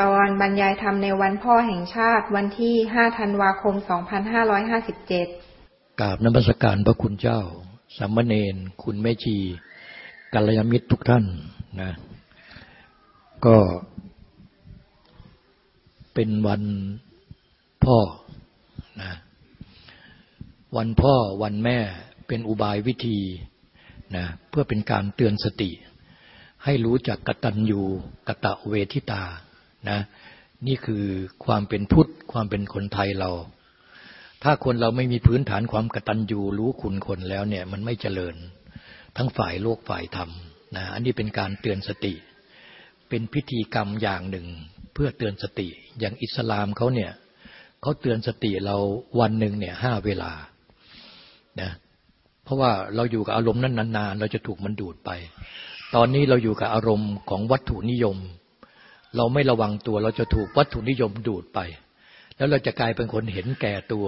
ตอนบรรยายธรรมในวันพ่อแห่งชาติวันที่ 5 ธันวาคม 2557 กราบนมัสการพระคุณเจ้า สามเณร คุณแม่ชีกัลยาณมิตรทุกท่านนะ ก็เป็นวันพ่อนะวันพ่อวันแม่เป็นอุบายวิธีนะเพื่อเป็นการเตือนสติ ให้รู้จักกตัญญูกะตะเวทิตา นะนี่คือความเป็นพุทธความเป็นคนไทยเรา ถ้าคนเราไม่มีพื้นฐานความกตัญญูรู้คุณคนแล้วเนี่ยมันไม่เจริญ ทั้งฝ่ายโลกฝ่ายธรรมนะอันนี้เป็นการเตือนสติ เป็นพิธีกรรมอย่างหนึ่ง เพื่อเตือนสติ อย่างอิสลามเขาเนี่ยเขาเตือนสติเราวันหนึ่งเนี่ยห้าเวลานะเพราะว่าเราอยู่กับอารมณ์นั้นนานๆ เราจะถูกมันดูดไป ตอนนี้เราอยู่กับอารมณ์ของวัตถุนิยม เราไม่ระวังตัว เราจะถูกวัตถุนิยมดูดไป แล้วเราจะกลายเป็นคนเห็นแก่ตัว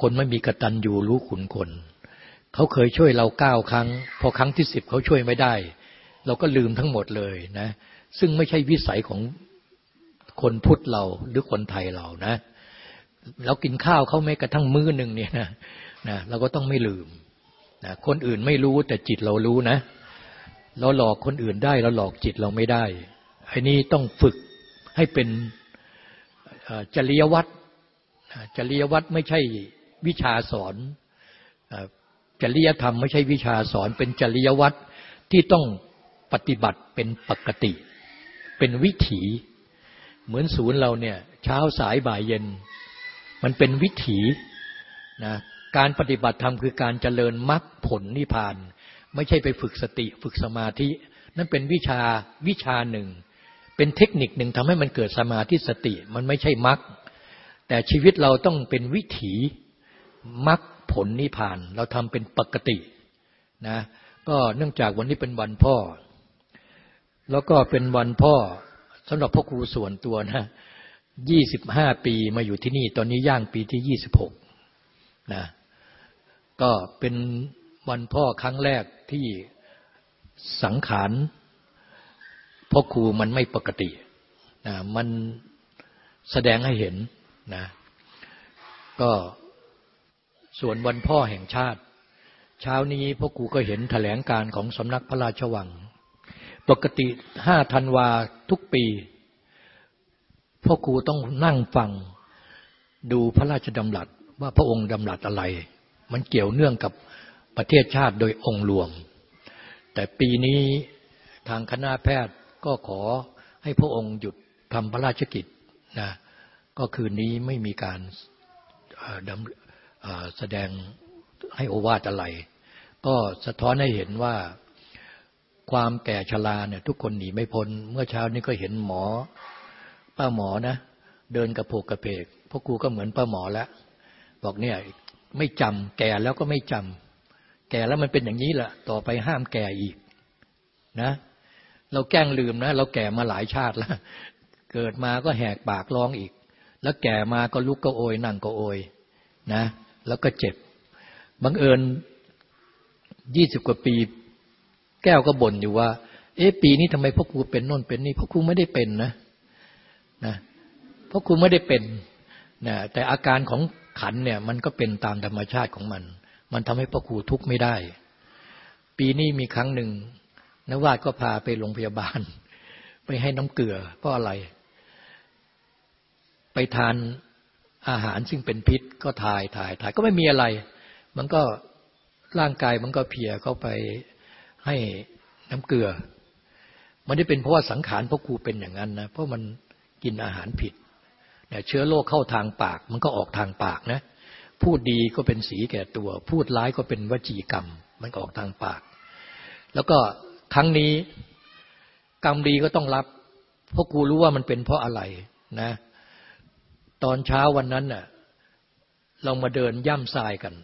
คนไม่มีกตัญญูรู้ขุนคนเขาเคยช่วยเราเก้าครั้ง พอครั้งที่สิบเขาช่วยไม่ได้ เราก็ลืมทั้งหมดเลยนะ ซึ่งไม่ใช่วิสัยของคนพุทธเราหรือคนไทยเรานะเรากินข้าวเขาไม่กระทั่งมื้อหนึ่งเนี่ยนะนะเราก็ต้องไม่ลืมนะคนอื่นไม่รู้แต่จิตเรารู้นะ เราหลอกคนอื่นได้ เราหลอกจิตเราไม่ได้ อันนี้ต้องฝึกให้เป็นจริยวัตรจริยวัตรไม่ใช่วิชาสอนจริยธรรมไม่ใช่วิชาสอน เป็นจริยวัตรที่ต้องปฏิบัติเป็นปกติ เป็นวิถีเหมือนศูนย์เราเนี่ยเช้าสายบ่ายเย็น มันเป็นวิถีนะการปฏิบัติธรรมคือการเจริญมรรคผลนิพพาน ไม่ใช่ไปฝึกสติฝึกสมาธิ นั่นเป็นวิชาวิชาหนึ่ง เป็นเทคนิคหนึ่งทำให้มันเกิดสมาธิสติ มันไม่ใช่มรรคแต่ชีวิตเราต้องเป็นวิถีมรรคผลนิพพาน เราทำเป็นปกตินะก็เนื่องจากวันนี้เป็นวันพ่อ แล้วก็เป็นวันพ่อสำหรับพ่อครูส่วนตัวนะยี่สิบห้าปีมาอยู่ที่นี่ ตอนนี้ย่างปีที่ยี่สิบหกนะก็เป็นวันพ่อครั้งแรกที่สังขาร เพราะครูมันไม่ปกตินะมันแสดงให้เห็นนะก็ส่วนวันพ่อแห่งชาติ เช้านี้พ่อครูก็เห็นแถลงการของสำนักพระราชวัง ปกติห้าธันวาทุกปีพ่อครูต้องนั่งฟังดูพระราชดำรัสว่าพระองค์ดำรัสอะไร มันเกี่ยวเนื่องกับประเทศชาติโดยองค์รวม แต่ปีนี้ทางคณะแพทย์ ก็ขอให้พระองค์หยุดทำพระราชกิจนะก็คืนนี้ไม่มีการแสดงให้โอวาทอะไร ก็สะท้อนให้เห็นว่าความแก่ชราเนี่ยทุกคนหนีไม่พ้น เมื่อเช้านี้ก็เห็นหมอ ป้าหมอนะ เดินกระโผกกระเพกพวกครูก็เหมือนป้าหมอแล้วบอกเนี่ยไม่จำแก่แล้วก็ไม่จำแก่แล้วมันเป็นอย่างนี้แหละต่อไปห้ามแก่อีกนะ เราแกล้งลืมนะ เราแก่มาหลายชาติแล้ว เกิดมาก็แหกปากร้องอีก แล้วแก่มาก็ลุกก็โอยนั่งก็โอยนะ แล้วก็เจ็บบังเอิญยี่สิบกว่าปี แก้วก็บ่นอยู่ว่า เอ๊ะปีนี้ทำไมพ่อครูเป็นน่นเป็นนี่พ่อครูไม่ได้เป็นนะนะพ่อครูไม่ได้เป็นนะแต่อาการของขันเนี่ย มันก็เป็นตามธรรมชาติของมัน มันทำให้พ่อครูทุกข์ไม่ได้ ปีนี้มีครั้งหนึ่ง นวาดก็พาไปโรงพยาบาล ไปให้น้ำเกลือเพราะอะไร ไปทานอาหารซึ่งเป็นพิษก็ถ่ายถ่ายถ่ายก็ไม่มีอะไร มันก็ร่างกายมันก็เพียเข้าไปให้น้ำเกลือ มันได้เป็นเพราะว่าสังขารพวกครูเป็นอย่างนั้นนะเพราะมันกินอาหารผิดเนี่ยเชื้อโรคเข้าทางปาก มันก็ออกทางปากนะ พูดดีก็เป็นสีแก่ตัว พูดร้ายก็เป็นวจีกรรม มันก็ออกทางปาก แล้วก็ ครั้งนี้ กรรมดีก็ต้องรับ เพราะกูรู้ว่ามันเป็นเพราะอะไรนะ ตอนเช้าวันนั้นน่ะเรามาเดินย่ำทรายกัน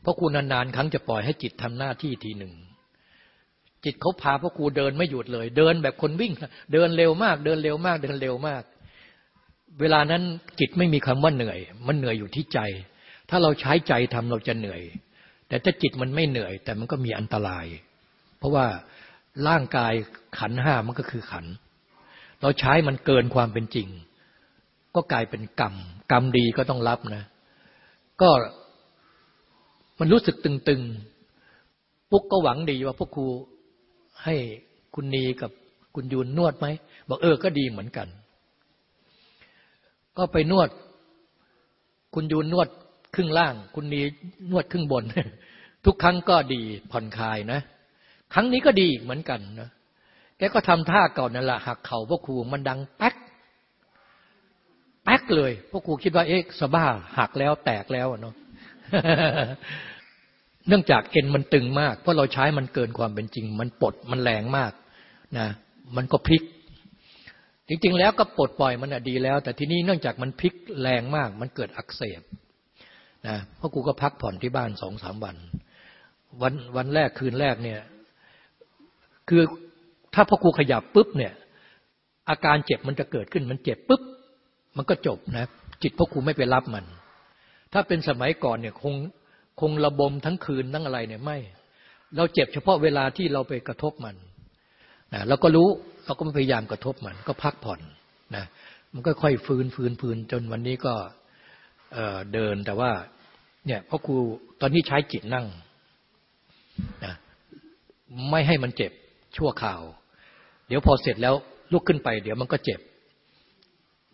เพราะกูนานๆครั้งจะปล่อยให้จิตทำหน้าที่ทีหนึ่ง จิตเขาพาพราะกูเดินไม่หยุดเลย เดินแบบคนวิ่ง เดินเร็วมาก เดินเร็วมาก เดินเร็วมาก เวลานั้นจิตไม่มีคำว่าเหนื่อย มันเหนื่อยอยู่ที่ใจ ถ้าเราใช้ใจทำเราจะเหนื่อย แต่ถ้าจิตมันไม่เหนื่อย แต่มันก็มีอันตราย ราะว่าร่างกายขันห้ามันก็คือขัน เราใช้มันเกินความเป็นจริง ก็กลายเป็นกรรม กรรมดีก็ต้องรับนะ ก็มันรู้สึกตึงๆ ปุ๊กก็หวังดีว่าพวกครูให้คุณนีกับคุณยูนนวดไหม บอกเออก็ดีเหมือนกัน ก็ไปนวด คุณยูนนวดครึ่งล่าง คุณนีนวดครึ่งบน ทุกครั้งก็ดีผ่อนคลายนะ ครั้งนี้ก็ดีเหมือนกันนะแกก็ทำท่าเก่อนนั่นแหละหักเข่าพวกครูมันดังแป๊กแป๊กเลยพวกครูคิดว่าเอ๊ะสบ้าหักแล้วแตกแล้วเนาะเนื่องจากเอ็นมันตึงมาก เพราะเราใช้มันเกินความเป็นจริง มันปดมันแรงมากนะมันก็พลิก จริง ๆ แล้วก็ปลดปล่อยมันดีแล้ว แต่ทีนี้เนื่องจากมันพลิกแรงมาก มันเกิดอักเสบนะพราะกูก็พักผ่อนที่บ้านสองสามวัน วันวันแรกคืนแรกเนี่ย คือถ้าพ่อครูขยับปุ๊บเนี่ย อาการเจ็บมันจะเกิดขึ้นมันเจ็บปุ๊บมันก็จบนะ จิตพ่อครูไม่ไปรับมัน ถ้าเป็นสมัยก่อนเนี่ยคงคงระบมทั้งคืนทั้งอะไรเนี่ยไม่ เราเจ็บเฉพาะเวลาที่เราไปกระทบมันนะเราก็รู้เราก็ไม่พยายามกระทบมันก็พักผ่อนนะมันก็ค่อยฟื้นฟื้นฟื้นจนวันนี้ก็เเดินแต่ว่าเนี่ยพ่อครูตอนนี้ใช้จิตนั่งนะไม่ให้มันเจ็บ ชั่วข่าว เดี๋ยวพอเสร็จแล้วลุกขึ้นไป เดี๋ยวมันก็เจ็บ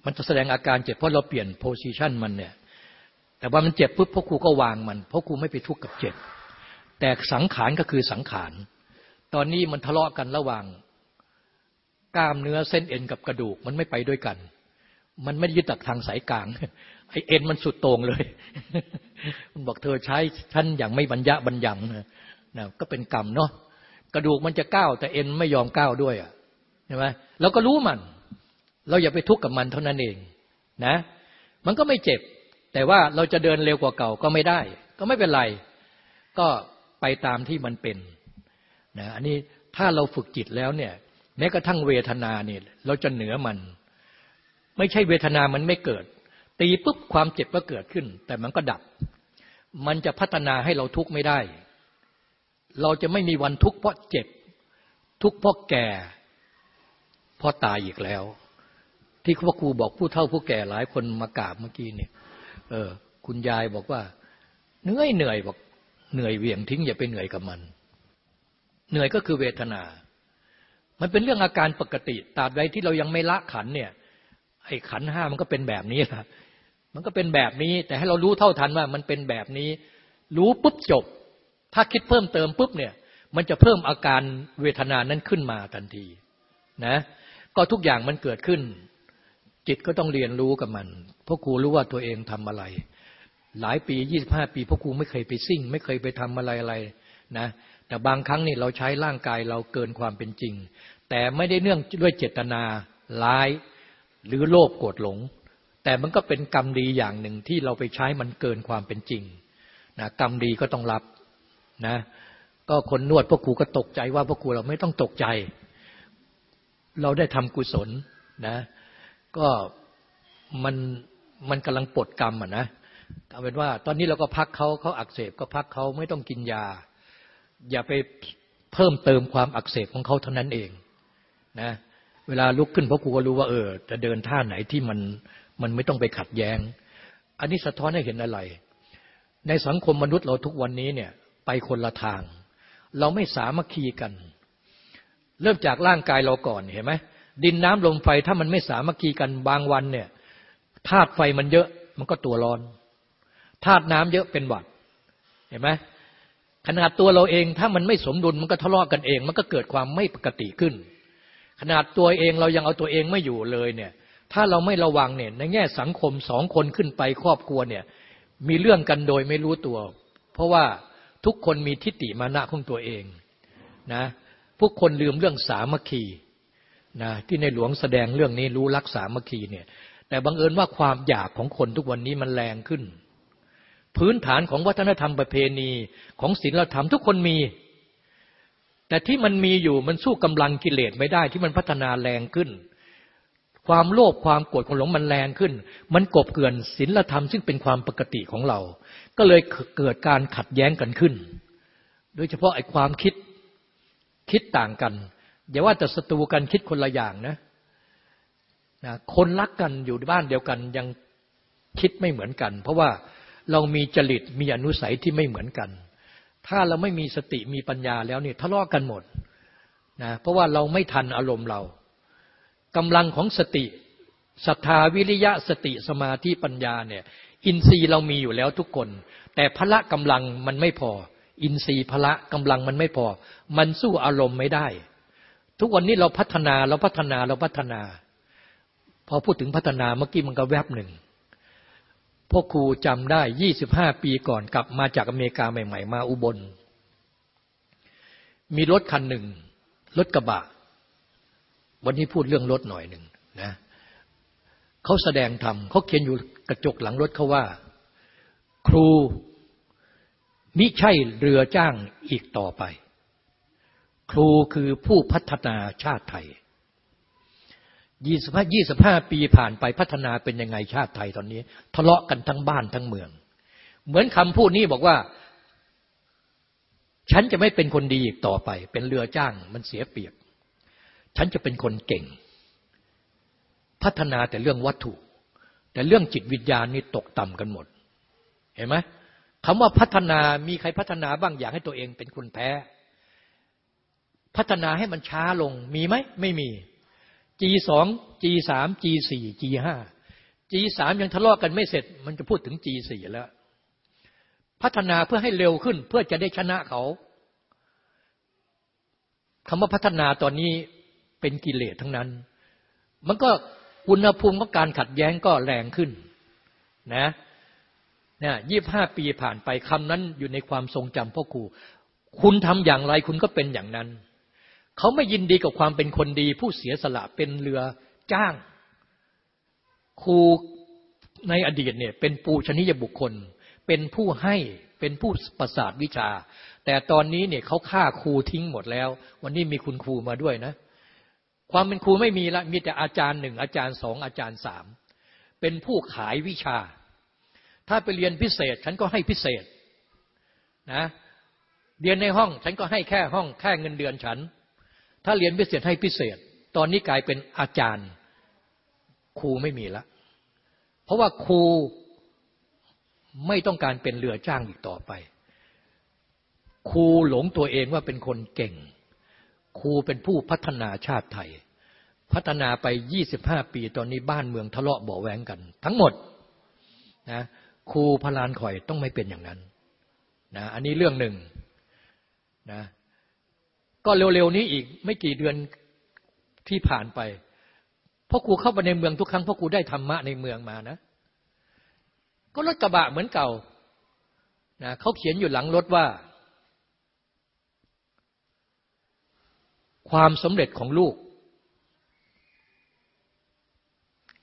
มันจะแสดงอาการเจ็บเพราะเราเปลี่ยนโพซิชันมันเนี่ย แต่ว่ามันเจ็บปุ๊บพ่อครูก็วางมันพ่อครูไม่ไปทุกข์กับเจ็บ แต่สังขารก็คือสังขาร ตอนนี้มันทะเลาะกันระหว่างกล้ามเนื้อเส้นเอ็นกับกระดูกมันไม่ไปด้วยกัน มันไม่ยึดตักทางสายกลางไอเอ็นมันสุดโต่งเลย มันบอกเธอใช้ท่านอย่างไม่บรรยะบรรยังนะก็เป็นกรรมเนาะ กระดูกมันจะก้าวแต่เอ็นไม่ยอมก้าวด้วยอะใช่ไหมเราก็รู้มัน เราอย่าไปทุกข์กับมันเท่านั้นเองนะ มันก็ไม่เจ็บ แต่ว่าเราจะเดินเร็วกว่าเก่าก็ไม่ได้ ก็ไม่เป็นไร ก็ไปตามที่มันเป็นนะอันนี้ถ้าเราฝึกจิตแล้วเนี่ย แม้กระทั่งเวทนาเนี่ย เราจะเหนือมัน ไม่ใช่เวทนามันไม่เกิด ตีปุ๊บความเจ็บก็เกิดขึ้น แต่มันก็ดับ มันจะพัฒนาให้เราทุกข์ไม่ได้ เราจะไม่มีวันทุกข์เพราะเจ็บ ทุกข์เพราะแก่เพราะตายอีกแล้ว ที่พระครูบอกผู้เฒ่าผู้แก่หลายคนมากราบเมื่อกี้เนี่ย เออ คุณยายบอกว่าเหนื่อยเหนื่อยบอกเหนื่อยเวียงทิ้งอย่าไปเหนื่อยกับมัน เหนื่อยก็คือเวทนา มันเป็นเรื่องอาการปกติตราบใดที่เรายังไม่ละขันเนี่ยไอ้ขันห้ามันก็เป็นแบบนี้ละมันก็เป็นแบบนี้ แต่ให้เรารู้เท่าทันว่ามันเป็นแบบนี้ รู้ปุ๊บจบ ถ้าคิดเพิ่มเติมปุ๊บเนี่ย มันจะเพิ่มอาการเวทนานั้นขึ้นมาทันทีนะก็ทุกอย่างมันเกิดขึ้น จิตก็ต้องเรียนรู้กับมันพ่อครูรู้ว่าตัวเองทำอะไร หลายปียี่สิบห้าปีพ่อครูไม่เคยไปซิ่ง ไม่เคยไปทำอะไรอะไรนะแต่บางครั้งนี่เราใช้ร่างกายเราเกินความเป็นจริง แต่ไม่ได้เนื่องด้วยเจตนาร้าย หรือโลภโกรธหลง แต่มันก็เป็นกรรมดีอย่างหนึ่งที่เราไปใช้มันเกินความเป็นจริงนะกรรมดีก็ต้องรับ นะก็คนนวดพวกครูก็ตกใจว่าพวกครูเราไม่ต้องตกใจ เราได้ทำกุศลนะ ก็มันมันกำลังปลดกรรมอะนะเอาเป็นว่า ตอนนี้เราก็พักเขาเขาอักเสบก็พักเขาไม่ต้องกินยา อย่าไปเพิ่มเติมความอักเสบของเขาเท่านั้นเองนะเวลาลุกขึ้นพระครูก็รู้ว่าเออจะเดินท่าไหนที่มันมันไม่ต้องไปขัดแยง้ง อันนี้สะท้อนให้เห็นอะไร ในสังคมมนุษย์เราทุกวันนี้เนี่ย ไปคนละทาง เราไม่สามัคคีกัน เริ่มจากร่างกายเราก่อนเห็นไหมดินน้ำลมไฟถ้ามันไม่สามัคคีกันบางวันเนี่ยธาตุไฟมันเยอะมันก็ตัวร้อนธาตุน้ำเยอะเป็นหวัดเห็นไหมขนาดตัวเราเองถ้ามันไม่สมดุลมันก็ทะเลาะกันเอง มันก็เกิดความไม่ปกติขึ้น ขนาดตัวเองเรายังเอาตัวเองไม่อยู่เลยเนี่ยถ้าเราไม่ระวังเนี่ยในแง่สังคมสองคนขึ้นไปครอบครัวเนี่ยมีเรื่องกันโดยไม่รู้ตัว เพราะว่า ทุกคนมีทิฏฐิมานะของตัวเองนะพวกคนลืมเรื่องสามัคคีนะที่ในหลวงแสดงเรื่องนี้รู้รักสามัคคีเนี่ยแต่บังเอิญว่าความอยากของคนทุกวันนี้มันแรงขึ้น พื้นฐานของวัฒนธรรมประเพณีของศีลธรรมทุกคนมี แต่ที่มันมีอยู่มันสู้กำลังกิเลสไม่ได้ที่มันพัฒนาแรงขึ้น ความโลภความโกรธความหลงมันแรงขึ้น มันกบเกินศีลธรรมซึ่งเป็นความปกติของเรา ก็เลยเกิดการขัดแย้งกันขึ้น โดยเฉพาะไอ้ความคิดคิดต่างกัน อย่าว่าแต่ศัตรูกันคิดคนละอย่างนะนะคนรักกันอยู่บ้านเดียวกันยังคิดไม่เหมือนกัน เพราะว่าเรามีจริตมีอนุสัยที่ไม่เหมือนกัน ถ้าเราไม่มีสติมีปัญญาแล้วเนี่ยทะเลาะกันหมดนะเพราะว่าเราไม่ทันอารมณ์เรากำลังของสติศรัทธาวิริยะสติสมาธิปัญญาเนี่ย อินทรีย์เรามีอยู่แล้วทุกคน แต่พละกำลังมันไม่พอ อินทรีย์พละกำลังมันไม่พอ มันสู้อารมณ์ไม่ได้ ทุกวันนี้เราพัฒนาเราพัฒนาเราพัฒนา พอพูดถึงพัฒนาเมื่อกี้มันก็แวบหนึ่งพวกครูจำได้ยี่สิบห้าปีก่อนกลับมาจากอเมริกาใหม่ ๆ มาอุบล มีรถคันหนึ่งรถกระบะ วันนี้พูดเรื่องรถหน่อยหนึ่งนะเขาแสดงธรรมเขาเขียนอยู่ กระจกหลังรถเขาว่า ครูมิใช่เรือจ้างอีกต่อไป ครูคือผู้พัฒนาชาติไทยยี่สิบห้าปีผ่านไปพัฒนาเป็นยังไงชาติไทยตอนนี้ ทะเลาะกันทั้งบ้านทั้งเมือง เหมือนคำพูดนี้บอกว่า ฉันจะไม่เป็นคนดีอีกต่อไป เป็นเรือจ้างมันเสียเปรียบ ฉันจะเป็นคนเก่ง พัฒนาแต่เรื่องวัตถุ แต่เรื่องจิตวิญญาณนี่ตกต่ำกันหมด เห็นไหมคำว่าพัฒนามีใครพัฒนาบ้างอยากให้ตัวเองเป็นคนแพ้ พัฒนาให้มันช้าลงมีไหมไม่มี G2 G3 G4 G5 G3 ยังทะเลาะกันไม่เสร็จ มันจะพูดถึง G4 แล้ว พัฒนาเพื่อให้เร็วขึ้นเพื่อจะได้ชนะเขาคำว่าพัฒนาตอนนี้เป็นกิเลสทั้งนั้น มันก็ อุณหภูมิของการขัดแย้งก็แรงขึ้นนะเนี่ยยี่บห้าปีผ่านไปคำนั้นอยู่ในความทรงจำพ่อครู คุณทำอย่างไรคุณก็เป็นอย่างนั้น เขาไม่ยินดีกับความเป็นคนดี ผู้เสียสละเป็นเรือจ้าง ครูในอดีตเนี่ยเป็นปูชนียบุคคล เป็นผู้ให้เป็นผู้ประสาทวิชา แต่ตอนนี้เนี่ยเขาฆ่าครูทิ้งหมดแล้ว วันนี้มีคุณครูมาด้วยนะ ความเป็นครูไม่มีละมีแต่อาจารย์หนึ่งอาจารย์สองอาจารย์สามเป็นผู้ขายวิชา ถ้าไปเรียนพิเศษฉันก็ให้พิเศษนะเรียนในห้องฉันก็ให้แค่ห้องแค่เงินเดือนฉัน ถ้าเรียนพิเศษให้พิเศษ ตอนนี้กลายเป็นอาจารย์ครูไม่มีละ เพราะว่าครูไม่ต้องการเป็นเรือจ้างอีกต่อไป ครูหลงตัวเองว่าเป็นคนเก่ง ครูเป็นผู้พัฒนาชาติไทย พัฒนาไปยี่สิบห้าปีตอนนี้บ้านเมืองทะเลาะเบาแหวงกัน ทั้งหมดนะครูพลานข่อยต้องไม่เป็นอย่างนั้นนะอันนี้เรื่องหนึ่งนะก็เร็วๆนี้อีกไม่กี่เดือนที่ผ่านไปพ่อครูเข้าไปในเมืองทุกครั้งพ่อครูได้ธรรมะในเมืองมานะ ก็รถกระบะเหมือนเก่านะเขาเขียนอยู่หลังรถว่า ความสำเร็จของลูก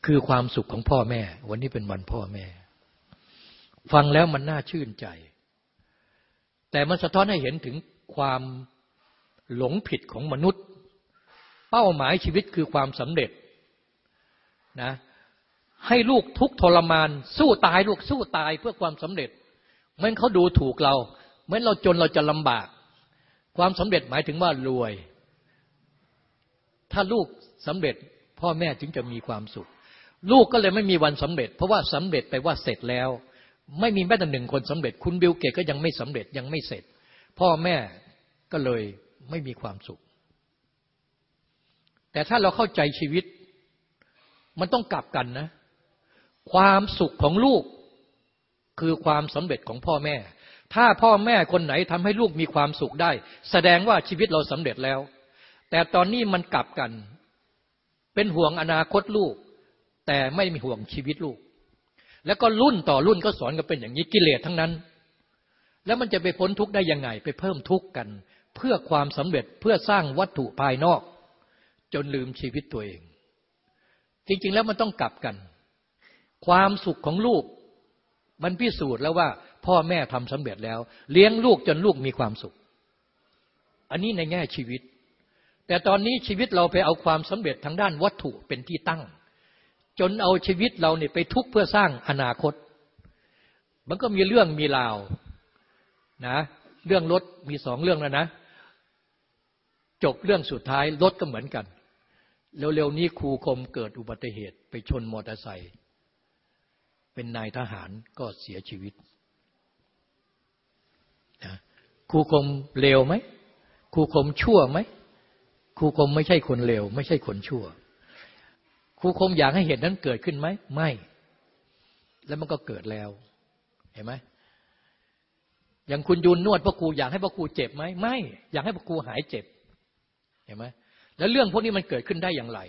คือความสุขของพ่อแม่ วันนี้เป็นวันพ่อแม่ ฟังแล้วมันน่าชื่นใจ แต่มันสะท้อนให้เห็นถึงความหลงผิดของมนุษย์ เป้าหมายชีวิตคือความสำเร็จนะให้ลูกทุกทรมาน สู้ตายลูกสู้ตายเพื่อความสำเร็จเหมือนเขาดูถูกเราเหมือนเราจนเราจะลำบาก ความสำเร็จหมายถึงว่ารวย ถ้าลูกสำเร็จพ่อแม่จึงจะมีความสุข ลูกก็เลยไม่มีวันสำเร็จ เพราะว่าสำเร็จไปว่าเสร็จแล้ว ไม่มีแม้แต่หนึ่งคนสำเร็จ คุณบิลเกตก็ยังไม่สำเร็จยังไม่เสร็จ พ่อแม่ก็เลยไม่มีความสุข แต่ถ้าเราเข้าใจชีวิต มันต้องกลับกันนะ ความสุขของลูกคือความสำเร็จของพ่อแม่ ถ้าพ่อแม่คนไหนทำให้ลูกมีความสุขได้ แสดงว่าชีวิตเราสำเร็จแล้ว แต่ตอนนี้มันกลับกัน เป็นห่วงอนาคตลูก แต่ไม่มีห่วงชีวิตลูก แล้วก็รุ่นต่อรุ่นก็สอนกันเป็นอย่างนี้กิเลสทั้งนั้น แล้วมันจะไปพ้นทุกข์ได้ยังไง ไปเพิ่มทุกข์กัน เพื่อความสำเร็จเพื่อสร้างวัตถุภายนอก จนลืมชีวิตตัวเอง จริงๆแล้วมันต้องกลับกัน ความสุขของลูก มันพิสูจน์แล้วว่า พ่อแม่ทำสำเร็จแล้ว เลี้ยงลูกจนลูกมีความสุข อันนี้ในแง่ชีวิต แต่ตอนนี้ชีวิตเราไปเอาความสำเร็จทางด้านวัตถุเป็นที่ตั้ง จนเอาชีวิตเราเนี่ยไปทุกเพื่อสร้างอนาคต มันก็มีเรื่องมีราวนะเรื่องรถมีสองเรื่องแล้วนะ จบเรื่องสุดท้ายรถก็เหมือนกัน เร็วๆนี้ครูคมเกิดอุบัติเหตุไปชนมอเตอร์ไซค์เป็นนายทหารก็เสียชีวิตนะครูคมเลวไหมครูคมชั่วไหม ครูคมไม่ใช่คนเลวไม่ใช่คนชั่ว ครูคมอยากให้เหตุนั้นเกิดขึ้นไหมไม่ แล้วมันก็เกิดแล้วเห็นไหมอย่างคุณยุนนวดพ่อครูอยากให้พ่อครูเจ็บไหมไม่ อยากให้พ่อครูหายเจ็บเห็นไหมแล้วเรื่องพวกนี้มันเกิดขึ้นได้อย่างไร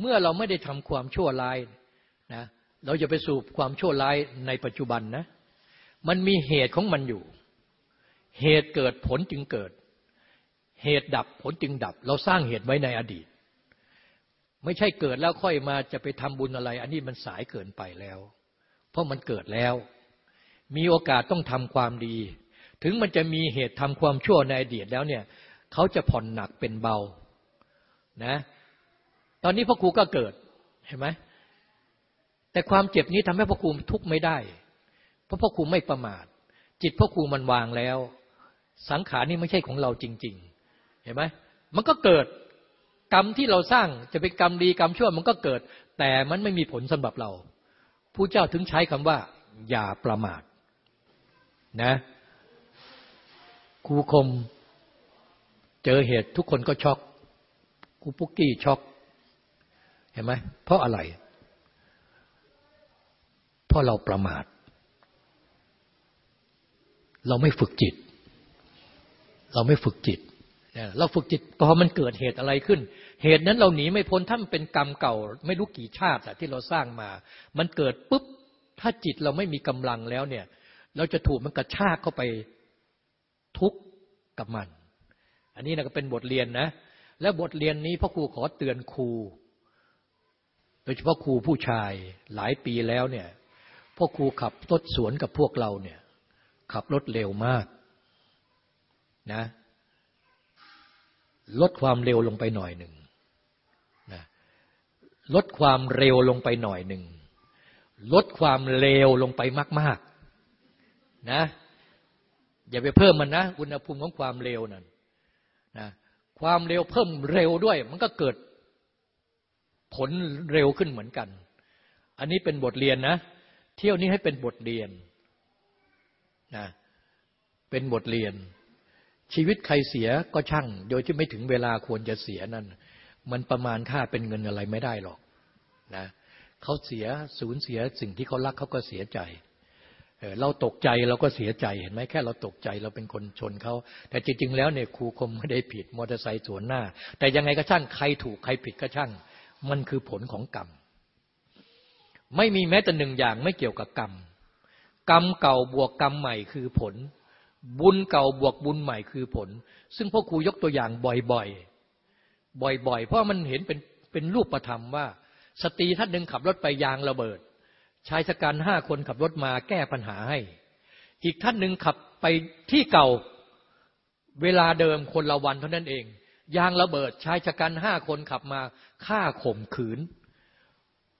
เมื่อเราไม่ได้ทำความชั่วร้ายนะเราจะไปสู่ความชั่วร้ายในปัจจุบันนะ มันมีเหตุของมันอยู่ เหตุเกิดผลจึงเกิด เหตุดับผลจึงดับ เราสร้างเหตุไว้ในอดีต ไม่ใช่เกิดแล้วค่อยมาจะไปทำบุญอะไร อันนี้มันสายเกินไปแล้ว เพราะมันเกิดแล้ว มีโอกาสต้องทำความดี ถึงมันจะมีเหตุทำความชั่วในอดีตแล้วเนี่ยเขาจะผ่อนหนักเป็นเบานะตอนนี้พ่อครูก็เกิดเห็นไหมแต่ความเจ็บนี้ทำให้พ่อครูทุกข์ไม่ได้ เพราะพ่อครูไม่ประมาทจิตพ่อครูมันวางแล้ว สังขารนี่ไม่ใช่ของเราจริง ๆ เห็นไหมมันก็เกิดกรรมที่เราสร้างจะเป็นกรรมดีกรรมชั่วมันก็เกิด แต่มันไม่มีผลสำหรับเราผู้เจ้าถึงใช้คำว่า อย่าประมาทนะครูคมเจอเหตุทุกคนก็ช็อกครูปุกกี้ช็อก เห็นไหมเพราะอะไร เพราะเราประมาท เราไม่ฝึกจิต เราไม่ฝึกจิต เราฝึกจิตพอมันเกิดเหตุอะไรขึ้น เหตุนั้นเราหนีไม่พ้นถ้ามันเป็นกรรมเก่า ไม่รู้กี่ชาติที่เราสร้างมา มันเกิดปุ๊บถ้าจิตเราไม่มีกำลังแล้วเนี่ย เราจะถูกมันกระชากเข้าไปทุกข์กับมัน อันนี้นะก็เป็นบทเรียนนะ และบทเรียนนี้พ่อครูขอเตือนครู โดยเฉพาะครูผู้ชายหลายปีแล้วเนี่ยพ่อครูขับรถสวนกับพวกเราเนี่ย ขับรถเร็วมากนะ ลดความเร็วลงไปหน่อยหนึ่งนะลดความเร็วลงไปหน่อยหนึ่ง ลดความเร็วลงไปมาก ๆ นะ อย่าไปเพิ่มมันนะ อุณหภูมิของความเร็วนั่นนะความเร็วเพิ่มเร็วด้วย มันก็เกิดผลเร็วขึ้นเหมือนกัน อันนี้เป็นบทเรียนนะ เที่ยวนี้ให้เป็นบทเรียนนะเป็นบทเรียน ชีวิตใครเสียก็ช่าง โดยที่ไม่ถึงเวลาควรจะเสียนั่น มันประมาณค่าเป็นเงินอะไรไม่ได้หรอกนะเขาเสียสูญเสียสิ่งที่เขารักเขาก็เสียใจเราตกใจเราก็เสียใจเห็นไหมแค่เราตกใจเราเป็นคนชนเขาแต่จริง ๆ แล้วเนี่ยครูคมไม่ได้ผิดมอเตอร์ไซค์สวนหน้า แต่ยังไงก็ช่างใครถูกใครผิดก็ช่าง มันคือผลของกรรม ไม่มีแม้แต่หนึ่งอย่างไม่เกี่ยวกับกรรม กรรมเก่าบวกกรรมใหม่คือผล บุญเก่าบวกบุญใหม่คือผล ซึ่งพ่อครูยกตัวอย่างบ่อยๆ บ่อยๆ เพราะมันเห็นเป็นเป็นรูปธรรมว่า สตรีท่านหนึ่งขับรถไปยางระเบิด ชายชะกันห้าคนขับรถมาแก้ปัญหาให้ อีกท่านหนึ่งขับไปที่เก่าเวลาเดิมคนละวันเท่านั้นเอง ยางระเบิดชายชะกันห้าคนขับมาฆ่าข่มขืน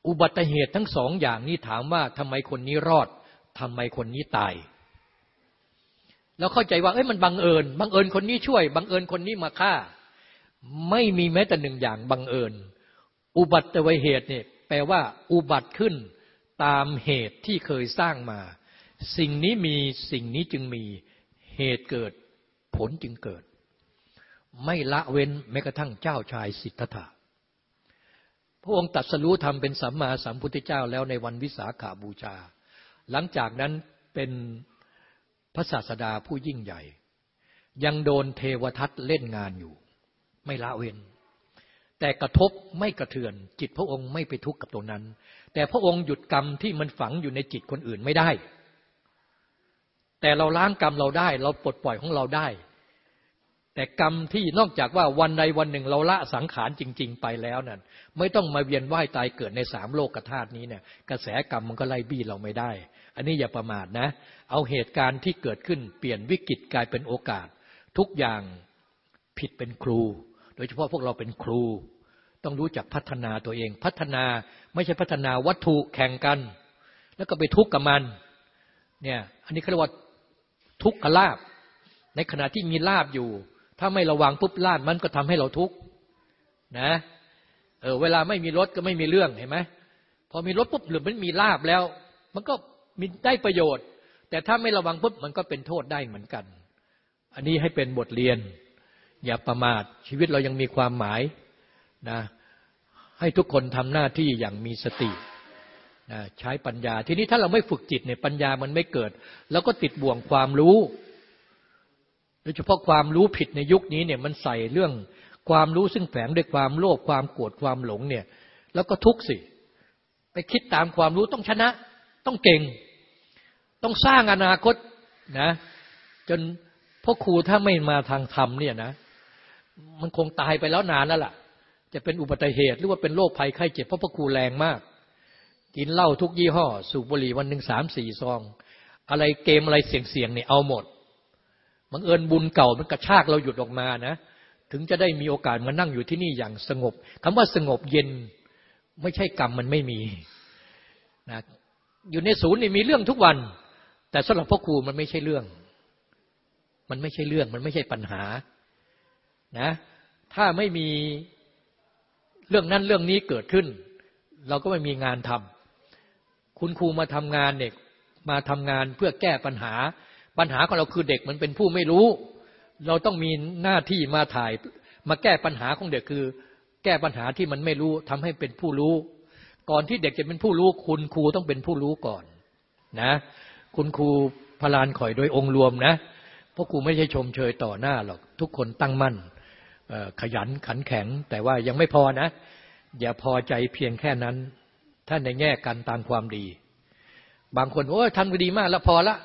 อุบัติเหตุทั้งสองอย่างนี้ถามว่าทำไมคนนี้รอดทำไมคนนี้ตาย แล้วเข้าใจว่าเอ้ยมันบังเอิญบังเอิญคนนี้ช่วยบังเอิญคนนี้มาฆ่า ไม่มีแม้แต่หนึ่งอย่างบังเอิญ อุบัติเหตุเนี่ยแปลว่า อุบัติขึ้นตามเหตุที่เคยสร้างมา สิ่งนี้มีสิ่งนี้จึงมีเหตุเกิด ผลจึงเกิด ไม่ละเว้นแม้กระทั่งเจ้าชายสิทธัตถะพระองค์ตัดสรู้ทำเป็นสัมมาสัมพุทธเจ้าแล้วในวันวิสาขาบูชา หลังจากนั้นเป็น พระศาสดาผู้ยิ่งใหญ่ ยังโดนเทวทัตเล่นงานอยู่ ไม่ละเว้น แต่กระทบไม่กระเทือน จิตพระองค์ไม่ไปทุกข์กับตรงนั้น แต่พระองค์หยุดกรรมที่มันฝังอยู่ในจิตคนอื่นไม่ได้ แต่เราล้างกรรมเราได้ เราปลดปล่อยของเราได้ แต่กรรมที่นอกจากว่าวันใดวันหนึ่งเราละสังขารจริง ๆ ไปแล้วนั่นไม่ต้องมาเวียนว่ายตายเกิดในสามโลกธาตุนี้เนี่ย กระแสกรรมมันก็ไล่บี้เราไม่ได้ อันนี้อย่าประมาทนะ เอาเหตุการณ์ที่เกิดขึ้นเปลี่ยนวิกฤตกลายเป็นโอกาส ทุกอย่างผิดเป็นครู โดยเฉพาะพวกเราเป็นครู ต้องรู้จักพัฒนาตัวเอง พัฒนาไม่ใช่พัฒนาวัตถุแข่งกัน แล้วก็ไปทุกข์กับมันเนี่ยอันนี้เขาเรียกว่าทุกขลาบ ในขณะที่มีลาบอยู่ ถ้าไม่ระวังปุ๊บลาบมันก็ทำให้เราทุกข์นะเออเวลาไม่มีรถก็ไม่มีเรื่องเห็นไหมพอมีรถปุ๊บหรือมันมีลาบแล้ว มันก็ มีได้ประโยชน์ แต่ถ้าไม่ระวังปุ๊บมันก็เป็นโทษได้เหมือนกัน อันนี้ให้เป็นบทเรียน อย่าประมาทชีวิตเรายังมีความหมายนะให้ทุกคนทำหน้าที่อย่างมีสตินะใช้ปัญญา ทีนี้ถ้าเราไม่ฝึกจิตเนี่ยปัญญามันไม่เกิด แล้วก็ติดบ่วงความรู้โดยเฉพาะความรู้ผิดในยุคนี้เนี่ยมันใส่เรื่องความรู้ซึ่งแฝงด้วยความโลภความโกรธความหลงเนี่ย แล้วก็ทุกข์สิ ไปคิดตามความรู้ต้องชนะ ต้องเก่ง ต้องสร้างอนาคตนะ จนพ่อครูถ้าไม่มาทางธรรมเนี่ยนะ มันคงตายไปแล้วนานแล้วล่ะ จะเป็นอุบัติเหตุหรือว่าเป็นโรคภัยไข้เจ็บเพราะพ่อครูแรงมาก กินเหล้าทุกยี่ห้อ สูบบุหรี่วันหนึ่งสามสี่ซอง อะไรเกมอะไรเสี่ยงๆเนี่ยเอาหมดบังเอิญบุญเก่ามันกระชากเราหยุดออกมานะ ถึงจะได้มีโอกาสมานั่งอยู่ที่นี่อย่างสงบคำว่าสงบเย็นไม่ใช่กรรมมันไม่มีนะ อยู่ในศูนย์นี่มีเรื่องทุกวัน แต่สำหรับพ่อครูมันไม่ใช่เรื่อง มันไม่ใช่เรื่อง มันไม่ใช่ปัญหา นะ ถ้าไม่มีเรื่องนั้นเรื่องนี้เกิดขึ้น เราก็ไม่มีงานทำคุณครูมาทำงานเนี่ยมาทำงานเพื่อแก้ปัญหา ปัญหาของเราคือเด็กมันเป็นผู้ไม่รู้ เราต้องมีหน้าที่มาถ่าย มาแก้ปัญหาของเด็กคือ แก้ปัญหาที่มันไม่รู้ทำให้เป็นผู้รู้ ก่อนที่เด็กจะเป็นผู้รู้ คุณครูต้องเป็นผู้รู้ก่อนนะ คุณครูพลานข่อยโดยองค์รวมนะเพราะครูไม่ใช่ชมเชยต่อหน้าหรอกทุกคนตั้งมั่นขยันขันแข็ง แต่ว่ายังไม่พอนะ อย่าพอใจเพียงแค่นั้นท่านในแง่การตามความดี บางคนโอ้ยทำดีมากแล้วพอละ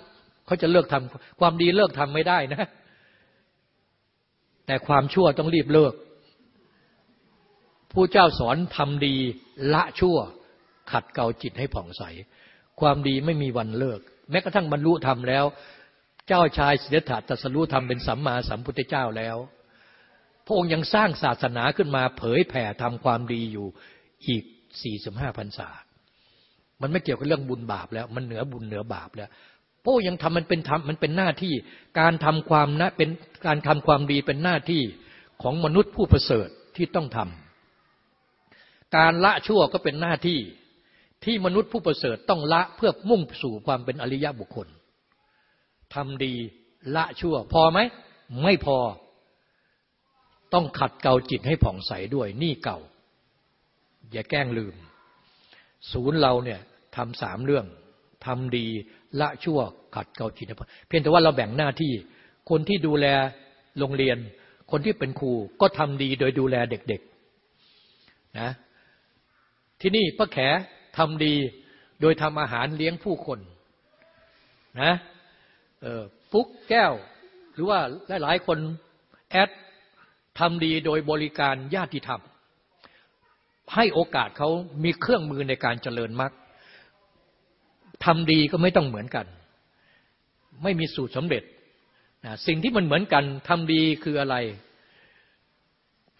เขาจะเลิกทำความดีเลิกทำไม่ได้นะ แต่ความชั่วต้องรีบเลิก ผู้เจ้าสอนทำดีละชั่ว ขัดเกลาจิตให้ผ่องใส ความดีไม่มีวันเลิก แม้กระทั่งบรรลุธรรมแล้ว เจ้าชายสิทธัตถะตรัสรู้ธรรมเป็นสัมมาสัมพุทธเจ้าแล้ว พระองค์ยังสร้างศาสนาขึ้นมาเผยแผ่ทำความดีอยู่อีกสี่สิบห้าพรรษา มันไม่เกี่ยวกับเรื่องบุญบาปแล้ว มันเหนือบุญเหนือบาปแล้วพระยังทำมันเป็นทำมันเป็นหน้าที่การทำความนะเป็นการทำความดีเป็นหน้าที่ของมนุษย์ผู้ประเสริฐที่ต้องทำ การละชั่วก็เป็นหน้าที่ที่มนุษย์ผู้ประเสริฐต้องละเพื่อมุ่งสู่ความเป็นอริยบุคคลทำดีละชั่ว พอไหม ไม่พอ ต้องขัดเกลาจิตให้ผ่องใสด้วยนี่เก่า อย่าแกล้งลืม ศูนย์เราเนี่ยทำสามเรื่องทำดีละชั่ว ขัดเกลาจิตเพียงแต่ว่าเราแบ่งหน้าที่ คนที่ดูแลโรงเรียน คนที่เป็นครูก็ทำดีโดยดูแลเด็กๆนะ ที่นี่ป้าแขทำดีโดยทำอาหารเลี้ยงผู้คนนะฟุกแก้ว หรือว่าหลาย ๆ คนแอดทำดีโดยบริการญาติธรรม ให้โอกาสเขามีเครื่องมือในการเจริญมรรคทำดีก็ไม่ต้องเหมือนกัน ไม่มีสูตรสำเร็จนะสิ่งที่มันเหมือนกันทำดีคืออะไร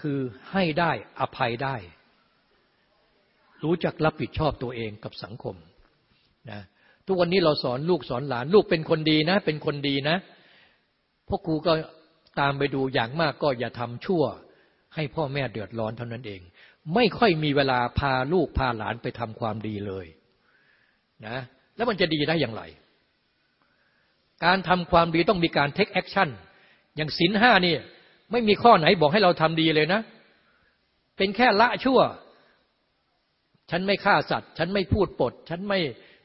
คือให้ได้อภัยได้ รู้จักรับผิดชอบตัวเองกับสังคมนะทุกวันนี้เราสอนลูกสอนหลาน ลูกเป็นคนดีนะ เป็นคนดีนะพ่อครูก็ตามไปดูอย่างมากก็อย่าทำชั่ว ให้พ่อแม่เดือดร้อนเท่านั้นเอง ไม่ค่อยมีเวลาพาลูกพาหลานไปทำความดีเลยนะแล้วมันจะดีได้อย่างไร การทำความดีต้องมีการ take action อย่างศีลห้านี่ ไม่มีข้อไหนบอกให้เราทำดีเลยนะ เป็นแค่ละชั่ว ฉันไม่ฆ่าสัตว์ ฉันไม่พูดปด ฉันไม่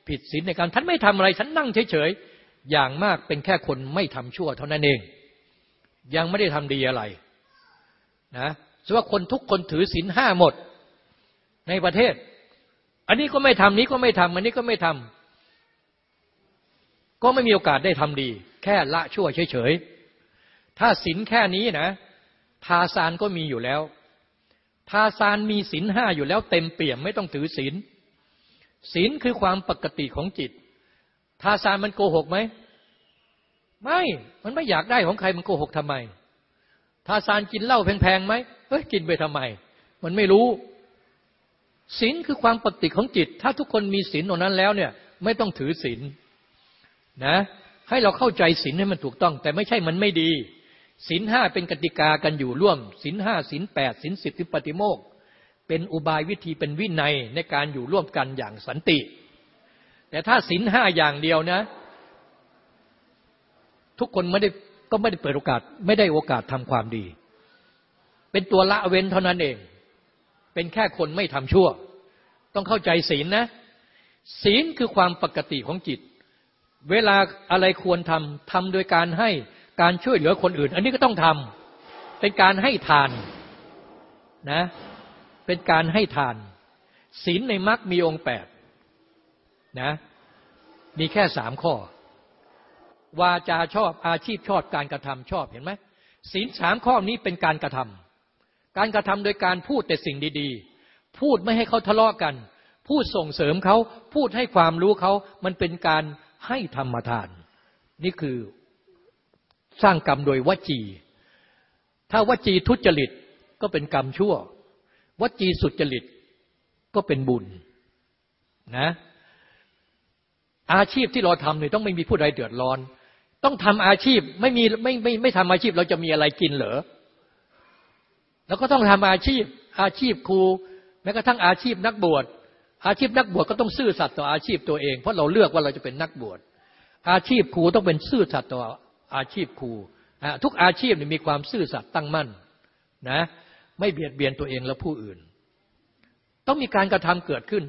ผิดศีลในกาม ฉันไม่ทำอะไร ฉันนั่งเฉยๆ อย่างมากเป็นแค่คนไม่ทำชั่วเท่านั้นเอง ยังไม่ได้ทำดีอะไรนะสว่าคนทุกคนถือศีลห้าหมดในประเทศ อันนี้ก็ไม่ทำนี้ก็ไม่ทำอันนี้ก็ไม่ทำก็ไม่มีโอกาสได้ทำดี แค่ละชั่วเฉยๆ ถ้าศีลแค่นี้นะทาซานก็มีอยู่แล้ว ทาซานมีศีลห้าอยู่แล้วเต็มเปี่ยมไม่ต้องถือศีลศีลคือความปกติของจิต ทาซานมันโกหกไหม ไม่ มันไม่อยากได้ของใครมันโกหกทำไม ทาซานกินเหล้าแพงๆไหมเฮ้ยกินไปทำไม มันไม่รู้ศีลคือความปกติของจิต ถ้าทุกคนมีศีลตรงนั้นแล้วเนี่ย ไม่ต้องถือศีลนะให้เราเข้าใจศีลให้มันถูกต้อง แต่ไม่ใช่มันไม่ดี ศีลห้าเป็นกติกากันอยู่ร่วมศีลห้าศีลแปดศีลสิบที่ปฏิโมกเเป็นอุบายวิธีเป็นวินัยในการอยู่ร่วมกันอย่างสันติ แต่ถ้าศีลห้าอย่างเดียวนะ ทุกคนไม่ได้ก็ไม่ได้เปิดโอกาส ไม่ได้โอกาสทำความดี เป็นตัวละเว้นเท่านั้นเอง เป็นแค่คนไม่ทำชั่ว ต้องเข้าใจศีลนะ ศีลคือความปกติของจิต เวลาอะไรควรทำทำโดยการให้ การช่วยเหลือคนอื่น อันนี้ก็ต้องทำเป็นการให้ทานนะเป็นการให้ทานศีลในมรรคมีองค์แปดนะมีแค่สามข้อ วาจาชอบอาชีพชอบการกระทำชอบเห็นไหมศีลสามข้อนี้เป็นการกระทำการกระทำโดยการพูดแต่สิ่งดีๆ พูดไม่ให้เขาทะเลาะกัน พูดส่งเสริมเขาพูดให้ความรู้เขามันเป็นการให้ธรรมทาน นี่คือ สร้างกรรมโดยวจี ถ้าวจีทุจริตก็เป็นกรรมชั่ว วจีสุจริตก็เป็นบุญนะอาชีพที่เราทำเนี่ยต้องไม่มีผู้ใดเดือดร้อน ต้องทำอาชีพไม่มีไม่ไม่ไม่ทำอาชีพเราจะมีอะไรกินเหรอแล้วก็ต้องทำอาชีพ อาชีพครูแม้กระทั่งอาชีพนักบวชอาชีพนักบวชก็ต้องซื่อสัตย์ต่ออาชีพตัวเอง เพราะเราเลือกว่าเราจะเป็นนักบวชอาชีพครูต้องเป็นซื่อสัตย์ต่อ อาชีพครูทุกอาชีพมีความซื่อสัตย์ตั้งมั่นนะไม่เบียดเบียนตัวเองและผู้อื่น ต้องมีการกระทำเกิดขึ้น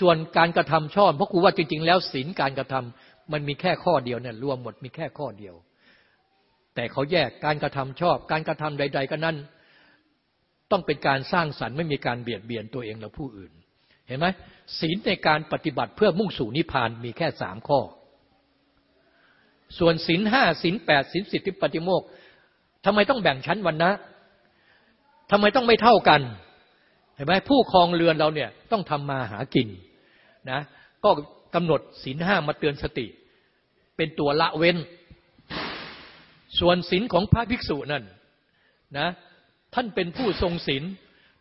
ส่วนการกระทำชอบเพราะครูว่าจริง ๆ แล้วศีลการกระทำมันมีแค่ข้อเดียวเนี่ยรวมหมดมีแค่ข้อเดียว แต่เขาแยกการกระทำชอบ การกระทำใด ๆ ก็นั้นต้องเป็นการสร้างสรรค์ไม่มีการเบียดเบียนตัวเองและผู้อื่น เห็นไหมศีลในการปฏิบัติเพื่อมุ่งสู่นิพพานมีแค่สามข้อ ส่วนศีลห้าศีลแปดศีลสิทธิปฏิโมกทำไมต้องแบ่งชั้นวันนะทำไมต้องไม่เท่ากันเห็นไหมผู้ครองเรือนเราเนี่ยต้องทำมาหากินนะก็กำหนดศีลห้ามาเตือนสติ เป็นตัวละเว้น ส่วนศีลของพระภิกษุนั่นนะท่านเป็นผู้ทรงศีล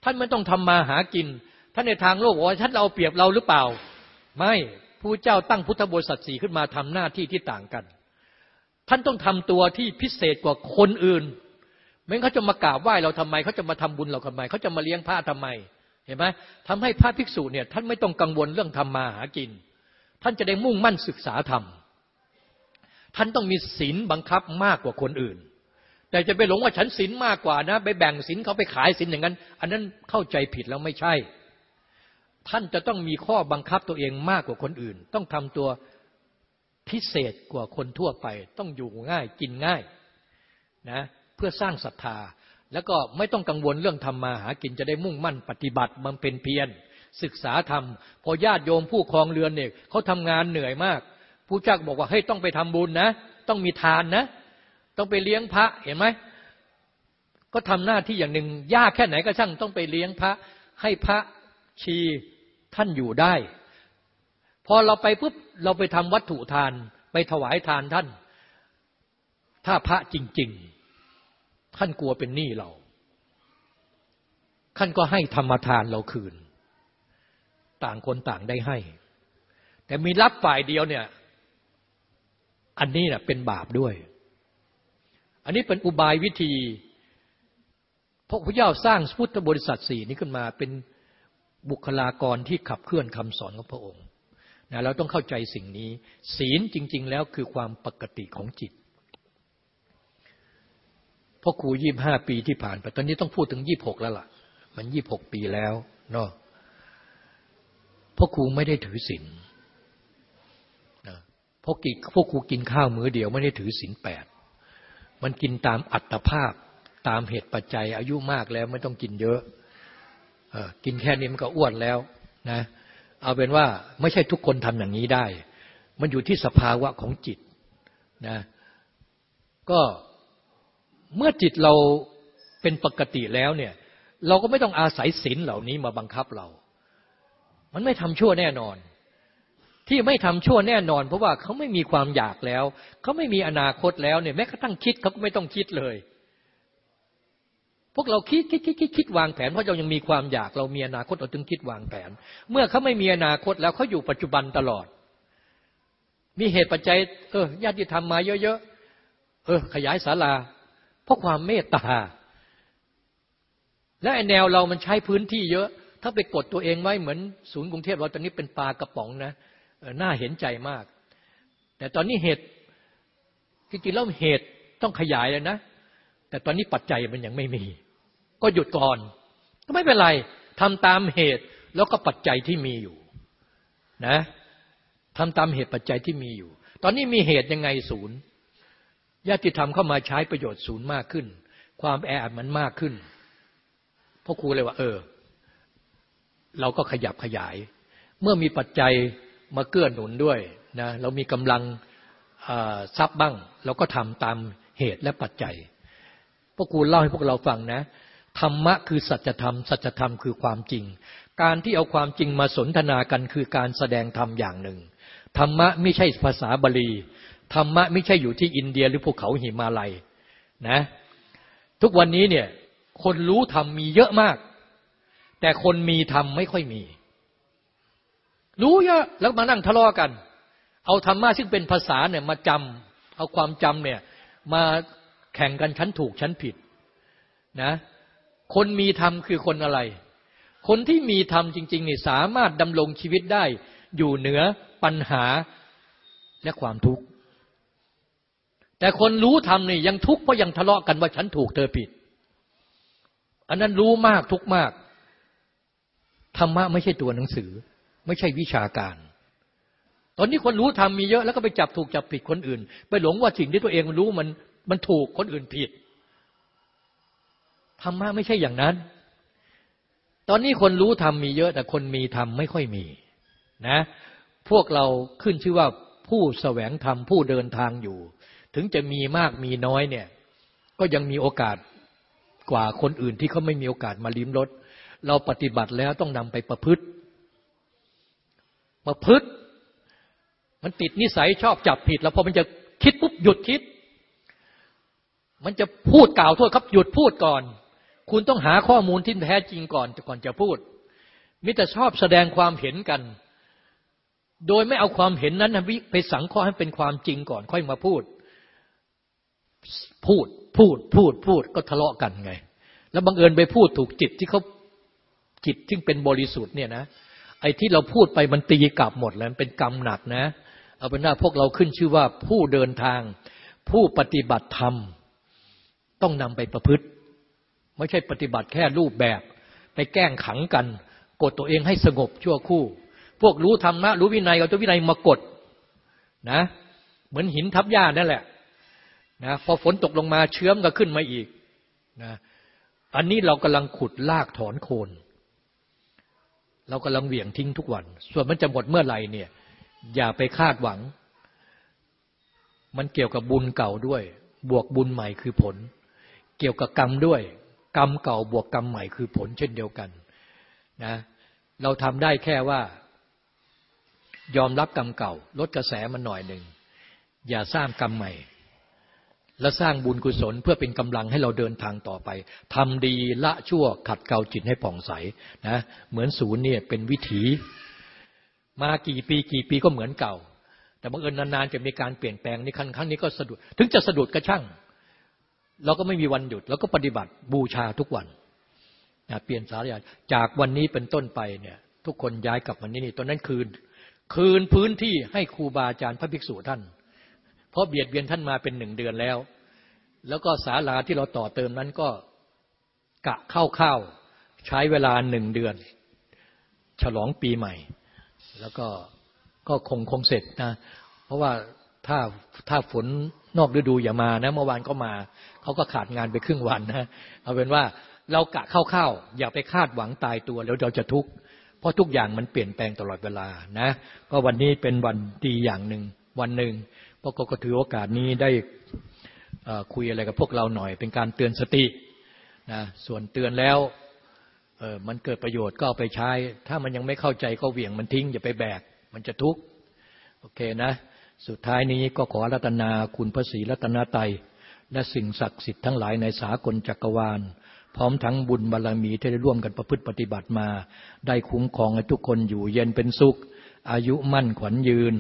ท่านไม่ต้องทำมาหากิน ท่านในทางโลกว่าท่านเราเปรียบเราหรือเปล่า ไม่ผู้เจ้าตั้งพุทธบริษัทสีขึ้นมาทำหน้าที่ที่ต่างกัน ท่านต้องทำตัวที่พิเศษกว่าคนอื่นไม่งั้นเขาจะมากราบไหว้เราทำไมเขาจะมาทำบุญเราทำไมเขาจะมาเลี้ยงพระทำไมเห็นไหมทำให้พระภิกษุเนี่ยท่านไม่ต้องกังวลเรื่องทำมาหากิน ท่านจะได้มุ่งมั่นศึกษาธรรม ท่านต้องมีศีลบังคับมากกว่าคนอื่น แต่จะไปหลงว่าฉันศีลมากกว่านะ ไปแบ่งศีลเขาไปขายศีลอย่างนั้น อันนั้นเข้าใจผิดแล้วไม่ใช่ ท่านจะต้องมีข้อบังคับตัวเองมากกว่าคนอื่น ต้องทำตัว พิเศษกว่าคนทั่วไป ต้องอยู่ง่ายกินง่ายนะเพื่อสร้างศรัทธา แล้วก็ไม่ต้องกังวลเรื่องทำมาหากินจะได้มุ่งมั่นปฏิบัติมันเป็นเพียรศึกษาธรรม พอญาติโยมผู้ครองเรือนเนี่ยเขาทำงานเหนื่อยมากผู้จ้าบอกว่าเฮ้ต้องไปทำบุญนะ ต้องมีทานนะ ต้องไปเลี้ยงพระเห็นไหมก็ทำหน้าที่อย่างหนึ่งยากแค่ไหนก็ช่างต้องไปเลี้ยงพระ ให้พระชีท่านอยู่ได้ พอเราไปปุ๊บเราไปทำวัตถุทาน ไปถวายทานท่าน ถ้าพระจริง ๆ ท่านกลัวเป็นหนี้เราท่านก็ให้ธรรมทานเราคืน ต่างคนต่างได้ให้ แต่มีรับฝ่ายเดียวเนี่ย อันนี้นะเป็นบาปด้วย อันนี้เป็นอุบายวิธีพระพุทธเจ้าสร้างพุทธบริษัทสี่นี้ขึ้นมาเป็นบุคลากรที่ขับเคลื่อนคำสอนของพระองค์ นะเราต้องเข้าใจสิ่งนี้ ศีลจริง ๆ แล้วคือความปกติของจิตพ่อครูยี่บห้าปีที่ผ่านไปตอนนี้ต้องพูดถึงยี่บหกแล้วล่ะ มันยี่บหกปีแล้วเนาะพ่อครูไม่ได้ถือศีลนะพ่อกิพ่อครูกินข้าวมื้อเดียวไม่ได้ถือศีลแปดมันกินตามอัตภาพตามเหตุปัจจัยอายุมากแล้วไม่ต้องกินเยอะกินแค่นี้มันก็อ้วนแล้วนะ เอาเป็นว่าไม่ใช่ทุกคนทำอย่างนี้ได้ มันอยู่ที่สภาวะของจิตนะก็เมื่อจิตเราเป็นปกติแล้วเนี่ย เราก็ไม่ต้องอาศัยศีลเหล่านี้มาบังคับเรา มันไม่ทำชั่วแน่นอน ที่ไม่ทำชั่วแน่นอน เพราะว่าเขาไม่มีความอยากแล้ว เขาไม่มีอนาคตแล้วเนี่ยแม้กระทั่งคิดเขาก็ไม่ต้องคิดเลย พวกเราคิดคิดคิดคิดคิดวางแผนเพราะเรายังมีความอยากเรามีอนาคตเราถึงคิดวางแผน เมื่อเขาไม่มีอนาคตแล้วเขาอยู่ปัจจุบันตลอด มีเหตุปัจจัย เออญาติธรรมมาเยอะๆเออ ขยายศาลา เพราะความเมตตา และแนวเรามันใช้พื้นที่เยอะ ถ้าถ้าไปกดตัวเองไว้เหมือนศูนย์กรุงเทพเราตอนนี้เป็นปลากระป๋องนะน่าเห็นใจมาก แต่ตอนนี้เหตุจริงๆแล้วเหตุต้องขยายเลยนะ แต่ตอนนี้ปัจจัยมันยังไม่มี ก็หยุดก่อน ก็ไม่เป็นไรทำตามเหตุแล้วก็ปัจจัยที่มีอยู่นะทำตามเหตุปัจจัยที่มีอยู่ ตอนนี้มีเหตุยังไงศูนย์ญาติธรรมเข้ามาใช้ประโยชน์ศูนย์มากขึ้น ความแออัดมันมากขึ้นพ่อครูเลยว่า เออ เราก็ขยับขยาย เมื่อมีปัจจัยมาเกื้อหนุนด้วยนะเรามีกำลังทรัพย์บ้าง เราก็ทำตามเหตุและปัจจัยพ่อครูเล่าให้พวกเราฟังนะ ธรรมะคือสัจธรรม สัจธรรมคือความจริง การที่เอาความจริงมาสนทนากันคือการแสดงธรรมอย่างหนึ่ง ธรรมะไม่ใช่ภาษาบาลี ธรรมะไม่ใช่อยู่ที่อินเดียหรือภูเขาหิมาลัยนะ ทุกวันนี้เนี่ยคนรู้ธรรมมีเยอะมาก แต่คนมีธรรมไม่ค่อยมี รู้เยอะแล้วมานั่งทะเลาะกัน เอาธรรมะซึ่งเป็นภาษาเนี่ยมาจำเอาความจำเนี่ยมาแข่งกันชั้นถูกชั้นผิดนะ คนมีธรรมคือคนอะไร คนที่มีธรรมจริงๆนี่สามารถดำรงชีวิตได้ อยู่เหนือปัญหาและความทุกข์ แต่คนรู้ธรรมนี่ยังทุกข์เพราะยังทะเลาะกันว่าฉันถูกเธอผิด อันนั้นรู้มากทุกมาก ธรรมะไม่ใช่ตัวหนังสือ ไม่ใช่วิชาการ ตอนนี้คนรู้ธรรมมีเยอะแล้วก็ไปจับถูกจับผิดคนอื่น ไปหลงว่าสิ่งที่ตัวเองรู้มันมันถูกคนอื่นผิด รรมะไม่ใช่อย่างนั้น ตอนนี้คนรู้ธรรมมีเยอะ แต่คนมีธรรมไม่ค่อยมีนะ พวกเราขึ้นชื่อว่าผู้แสวงธรรมผู้เดินทางอยู่ ถึงจะมีมากมีน้อยเนี่ย ก็ยังมีโอกาสกว่าคนอื่นที่เขาไม่มีโอกาสมาลิ้มรสเราปฏิบัติแล้วต้องนำไปประพฤติ ประพฤติ มันติดนิสัยชอบจับผิด แล้วพอมันจะคิดปุ๊บหยุดคิด มันจะพูดกล่าวโทษครับหยุดพูดก่อน คุณต้องหาข้อมูลที่แท้จริงก่อนก่อนจะพูด มิแต่ชอบแสดงความเห็นกัน โดยไม่เอาความเห็นนั้นไปสังเคราะห์ให้เป็นความจริงก่อนค่อยมาพูด พูดพูดพูดพูดก็ทะเลาะกันไง แล้วบังเอิญไปพูดถูกจิตที่เขาจิตที่เป็นบริสุทธิ์เนี่ยนะ ไอ้ที่เราพูดไปมันตีกลับหมดแล้วเป็นกรรมหนักนะ เอาเป็นว่าพวกเราขึ้นชื่อว่าผู้เดินทาง ผู้ปฏิบัติธรรม ต้องนำไปประพฤติ ไม่ใช่ปฏิบัติแค่รูปแบบ ไปแกล้งขังกัน กดตัวเองให้สงบชั่วคู่ พวกรู้ธรรมะรู้วินัยเอาตัววินัยมากดนะ เหมือนหินทับหญ้านั่นแหละนะพอฝนตกลงมาเชื้อมก็ขึ้นมาอีกนะอันนี้เรากำลังขุดลากถอนโคน เรากำลังเหวี่ยงทิ้งทุกวัน ส่วนมันจะหมดเมื่อไหร่เนี่ย อย่าไปคาดหวัง มันเกี่ยวกับบุญเก่าด้วย บวกบุญใหม่คือผล เกี่ยวกับกรรมด้วย กรรมเก่าบวกกรรมใหม่คือผลเช่นเดียวกันนะเราทำได้แค่ว่า ยอมรับกรรมเก่า ลดกระแสมันหน่อยหนึ่ง อย่าสร้างกรรมใหม่ และสร้างบุญกุศลเพื่อเป็นกำลังให้เราเดินทางต่อไปทำดีละชั่วขัดเกลาจิตให้ผ่องใสนะเหมือนศูนย์เนี่ยเป็นวิถี มากี่ปีกี่ปีก็เหมือนเก่า แต่บางเอิญนานๆจะมีการเปลี่ยนแปลงในครั้งนี้ก็สะดุด ถึงจะสะดุดกระช่าง เราก็ไม่มีวันหยุดเราก็ปฏิบัติบูชาทุกวันนะเปลี่ยนสารยาจากวันนี้เป็นต้นไปเนี่ยทุกคนย้ายกลับมานี่นี่ตอนนั้นคืน คืนพื้นที่ให้ครูบาอาจารย์พระภิกษุท่าน เพราะเบียดเบียนท่านมาเป็นหนึ่งเดือนแล้ว แล้วก็ศาลาที่เราต่อเติมนั้นก็กะเข้าๆใช้เวลาหนึ่งเดือน ฉลองปีใหม่ แล้วก็ก็คงคงเสร็จนะ เพราะว่าถ้าถ้าฝน นอกฤดูอย่ามานะเมื่อวานก็มา เขาก็ขาดงานไปครึ่งวันนะเอาเป็นว่าเรากะเข้าๆอย่าไปคาดหวังตายตัวแล้วเราจะทุกข์เพราะทุกอย่างมันเปลี่ยนแปลงตลอดเวลานะ ก็วันนี้เป็นวันดีอย่างหนึ่งวันหนึ่งพวกก็ถือโอกาสนี้ได้คุยอะไรกับพวกเราหน่อย เป็นการเตือนสตินะส่วนเตือนแล้วมันเกิดประโยชน์ก็เอาไปใช้ ถ้ามันยังไม่เข้าใจก็เหวี่ยงมันทิ้งอย่าไปแบก มันจะทุกข์ โอเคนะ สุดท้ายนี้ก็ขอรัตนาคุณพระศรีรัตนาไตยและสิ่งศักดิ์สิทธิ์ทั้งหลายในสากลจักรวาล พร้อมทั้งบุญบารรมีที่ได้ร่วมกันประพฤติปฏิบัติมา ได้คุ้มครองให้ทุกคนอยู่เย็นเป็นสุข อายุมั่นขวัญยืน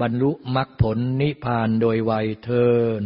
บรรลุมรรคผลนิพพานโดยไวยเทิน